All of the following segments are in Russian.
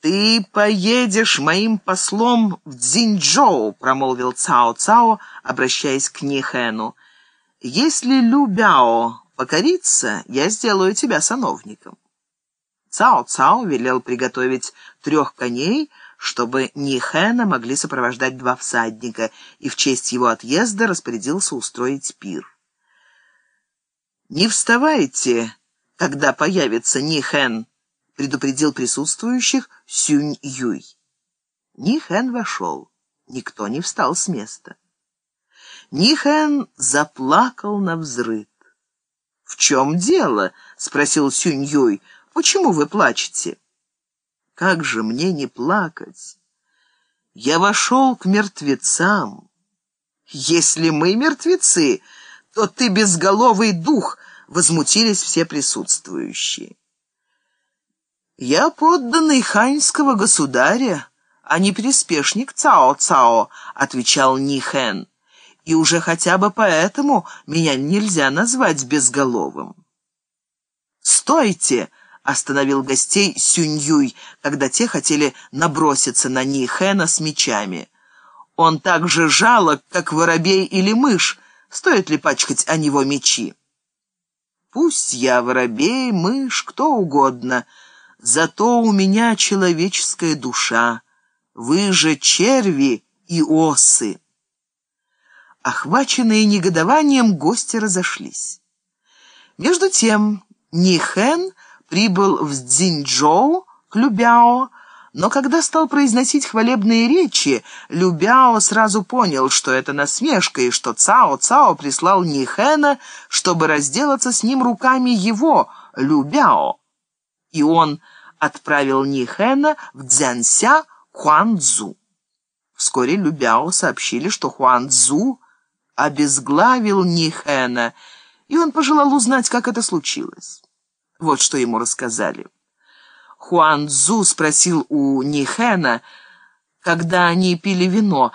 «Ты поедешь моим послом в Цзиньчжоу», — промолвил Цао Цао, обращаясь к Нихену. «Если Лю Бяо покорится, я сделаю тебя сановником». Цао Цао велел приготовить трех коней, чтобы Нихена могли сопровождать два всадника, и в честь его отъезда распорядился устроить пир. «Не вставайте, когда появится Нихен», — предупредил присутствующих Сюнь Юй. Нихен вошел. Никто не встал с места. Нихен заплакал на взрыд. «В чем дело?» — спросил Сюнь Юй. «Почему вы плачете?» «Как же мне не плакать? Я вошел к мертвецам. Если мы мертвецы, то ты безголовый дух!» — возмутились все присутствующие. «Я подданный ханьского государя, а не приспешник Цао-Цао», — отвечал Нихэн и уже хотя бы поэтому меня нельзя назвать безголовым. «Стойте!» — остановил гостей Сюньюй, когда те хотели наброситься на Нихена с мечами. «Он так же жалок, как воробей или мышь. Стоит ли пачкать о него мечи?» «Пусть я воробей, мышь, кто угодно, зато у меня человеческая душа. Вы же черви и осы». Охваченные негодованием, гости разошлись. Между тем Нихэн прибыл в Цзиньчжоу к Любяо, но когда стал произносить хвалебные речи, Любяо сразу понял, что это насмешка, и что Цао-Цао прислал Нихэна, чтобы разделаться с ним руками его, Любяо. И он отправил Нихэна в Цзянся Хуанцзу. Вскоре Любяо сообщили, что Хуанцзу обезглавил Нихена, и он пожелал узнать, как это случилось. Вот что ему рассказали. Хуан Цзу спросил у Нихена, когда они пили вино,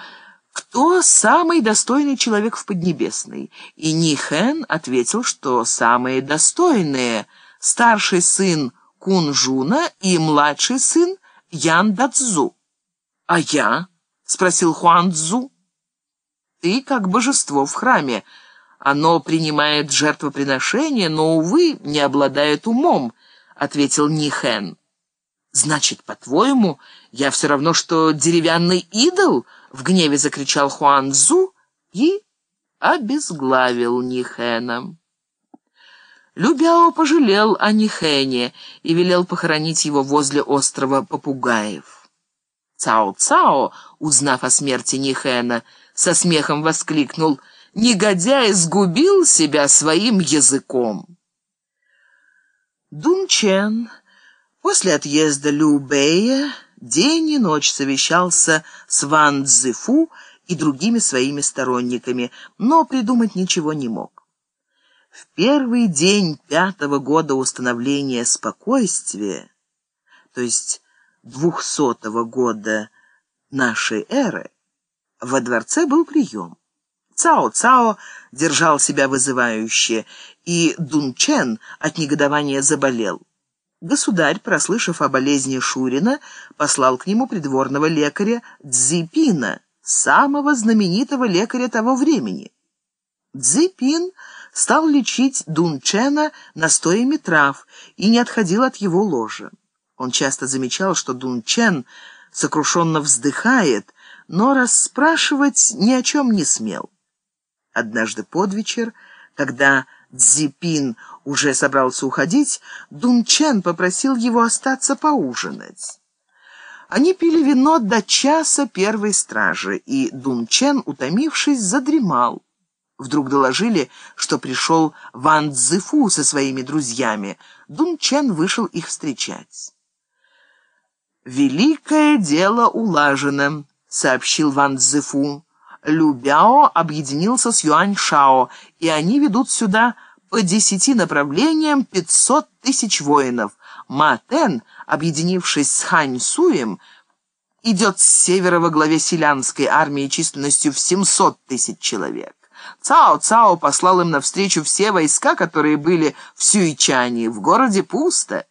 кто самый достойный человек в Поднебесной. И Нихен ответил, что самые достойные — старший сын Кунжуна и младший сын Ян Дацзу. «А я?» — спросил Хуан Цзу. Ты как божество в храме. Оно принимает жертвоприношение, но, увы, не обладает умом», — ответил Нихэн. «Значит, по-твоему, я все равно, что деревянный идол?» — в гневе закричал Хуан Цзу и обезглавил Нихэна. Любяо пожалел о Нихене и велел похоронить его возле острова Попугаев. Цао-Цао, узнав о смерти Нихена, — со смехом воскликнул «Негодяй сгубил себя своим языком!» Дунчен после отъезда Лю Бэя день и ночь совещался с Ван Цзифу и другими своими сторонниками, но придумать ничего не мог. В первый день пятого года установления спокойствия, то есть двухсотого года нашей эры, во дворце был прием. Цао-Цао держал себя вызывающе, и Дунчен от негодования заболел. Государь, прослышав о болезни Шурина, послал к нему придворного лекаря Цзипина, самого знаменитого лекаря того времени. Цзипин стал лечить Дунчена настоями трав и не отходил от его ложа. Он часто замечал, что Дунчен сокрушенно вздыхает, но расспрашивать ни о чем не смел. Однажды под вечер, когда Цзипин уже собрался уходить, Дунчен попросил его остаться поужинать. Они пили вино до часа первой стражи, и Дунчен, утомившись, задремал. Вдруг доложили, что пришел Ван Цзифу со своими друзьями. Дунчен вышел их встречать. «Великое дело улажено», сообщил Ван Цзэфу. Любяо объединился с Юань-Шао, и они ведут сюда по десяти направлениям пятьсот тысяч воинов. Ма Тен, объединившись с Хань Суем, идет с севера во главе селянской армии численностью в семьсот тысяч человек. Цао Цао послал им навстречу все войска, которые были в Сюйчане. В городе пусто.